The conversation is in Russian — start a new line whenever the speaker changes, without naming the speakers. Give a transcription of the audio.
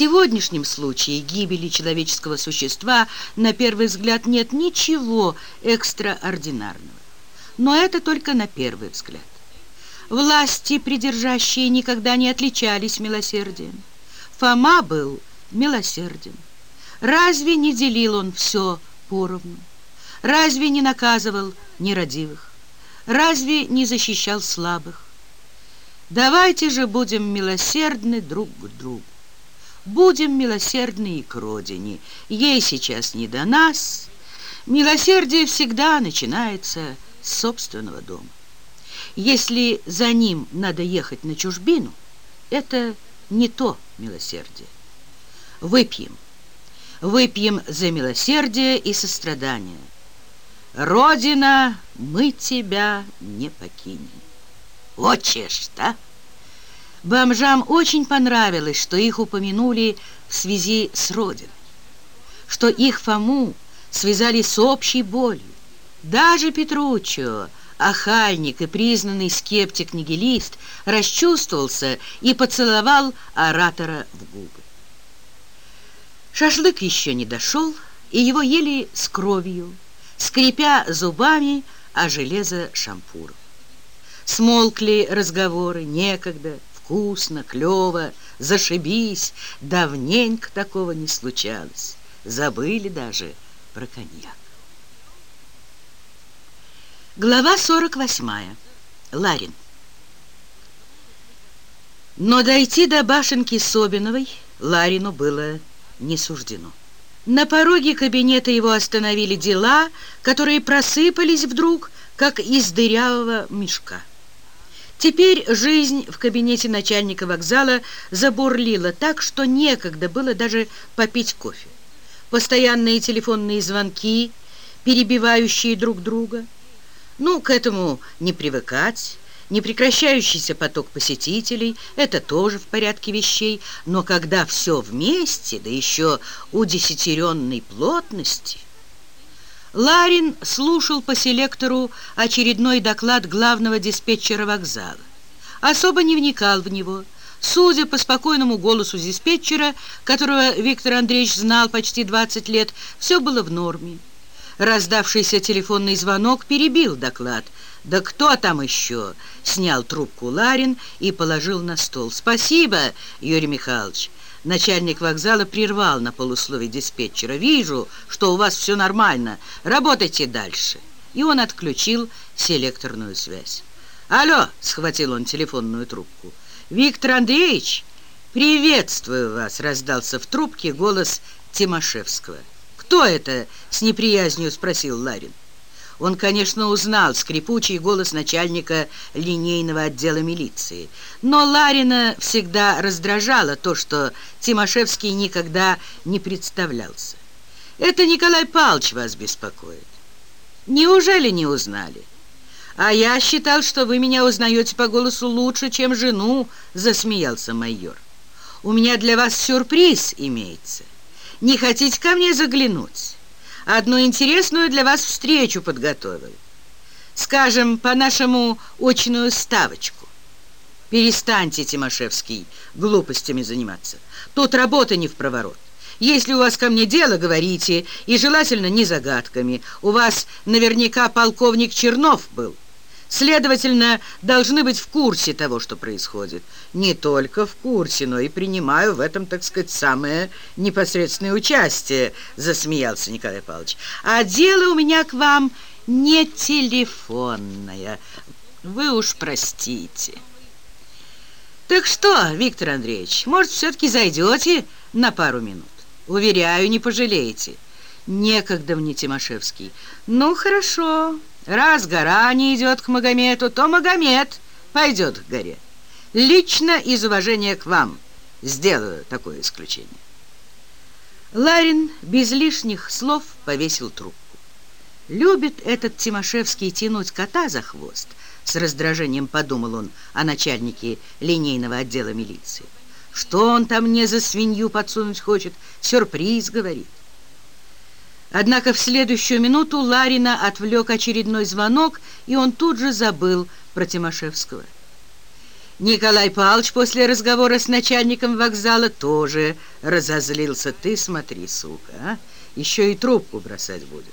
сегодняшнем случае гибели человеческого существа на первый взгляд нет ничего экстраординарного. Но это только на первый взгляд. Власти, придержащие, никогда не отличались милосердием. Фома был милосерден. Разве не делил он все поровну? Разве не наказывал нерадивых? Разве не защищал слабых? Давайте же будем милосердны друг к другу. Будем милосердны и к родине. Ей сейчас не до нас. Милосердие всегда начинается с собственного дома. Если за ним надо ехать на чужбину, это не то милосердие. Выпьем. Выпьем за милосердие и сострадание. Родина, мы тебя не покинем. Хочешь, да? Бомжам очень понравилось, что их упомянули в связи с Родиной, что их Фому связали с общей болью. Даже Петруччо, охальник и признанный скептик-нигилист, расчувствовался и поцеловал оратора в губы. Шашлык еще не дошел, и его ели с кровью, скрипя зубами о железо шампуров. Смолкли разговоры, некогда, вкусно, клево, зашибись, давненько такого не случалось. Забыли даже про коньяк. Глава 48. Ларин. Но дойти до башенки Собиновой Ларину было не суждено. На пороге кабинета его остановили дела, которые просыпались вдруг, как из дырявого мешка. Теперь жизнь в кабинете начальника вокзала забурлила так, что некогда было даже попить кофе. Постоянные телефонные звонки, перебивающие друг друга. Ну, к этому не привыкать. Непрекращающийся поток посетителей – это тоже в порядке вещей, но когда все вместе, да еще удесятеренной плотности – Ларин слушал по селектору очередной доклад главного диспетчера вокзала. Особо не вникал в него. Судя по спокойному голосу диспетчера, которого Виктор Андреевич знал почти 20 лет, все было в норме. Раздавшийся телефонный звонок перебил доклад – «Да кто там еще?» — снял трубку Ларин и положил на стол. «Спасибо, Юрий Михайлович». Начальник вокзала прервал на полусловие диспетчера. «Вижу, что у вас все нормально. Работайте дальше». И он отключил селекторную связь. «Алло!» — схватил он телефонную трубку. «Виктор Андреевич, приветствую вас!» — раздался в трубке голос Тимошевского. «Кто это?» — с неприязнью спросил Ларин. Он, конечно, узнал скрипучий голос начальника линейного отдела милиции. Но Ларина всегда раздражало то, что Тимошевский никогда не представлялся. «Это Николай Павлович вас беспокоит». «Неужели не узнали?» «А я считал, что вы меня узнаете по голосу лучше, чем жену», — засмеялся майор. «У меня для вас сюрприз имеется. Не хотите ко мне заглянуть?» Одну интересную для вас встречу подготовил. Скажем, по нашему очную ставочку. Перестаньте, Тимошевский, глупостями заниматься. Тут работа не в проворот. Если у вас ко мне дело, говорите, и желательно не загадками. У вас наверняка полковник Чернов был. Следовательно, должны быть в курсе того, что происходит. Не только в курсе, но и принимаю в этом, так сказать, самое непосредственное участие, засмеялся Николай Павлович. А дело у меня к вам не телефонное. Вы уж простите. Так что, Виктор Андреевич, может, все-таки зайдете на пару минут? Уверяю, не пожалеете. Некогда мне, Тимошевский. Ну, хорошо. Раз гора не идет к Магомету, то Магомед пойдет к горе. Лично из уважения к вам сделаю такое исключение. Ларин без лишних слов повесил трубку. Любит этот Тимошевский тянуть кота за хвост, с раздражением подумал он о начальнике линейного отдела милиции. Что он там мне за свинью подсунуть хочет? Сюрприз, говорит. Однако в следующую минуту Ларина отвлек очередной звонок, и он тут же забыл про Тимошевского. Николай Павлович после разговора с начальником вокзала тоже разозлился. Ты смотри, сука, а? еще и трубку бросать будет.